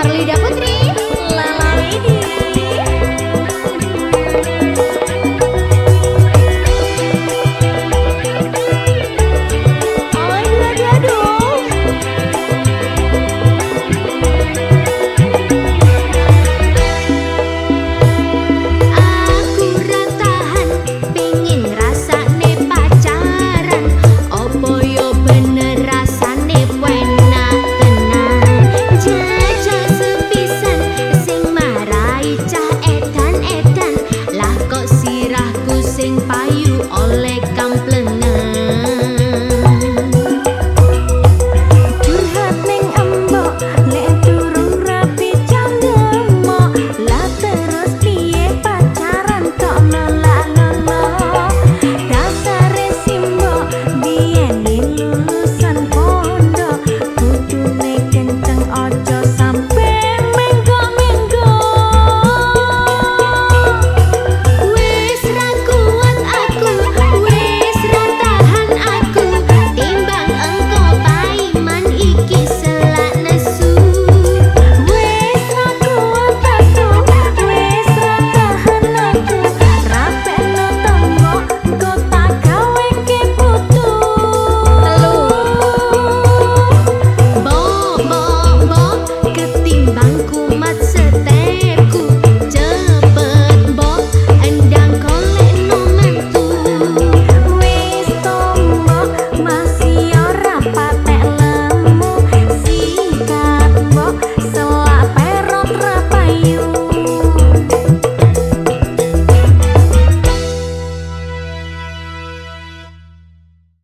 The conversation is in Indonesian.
Arlida Putri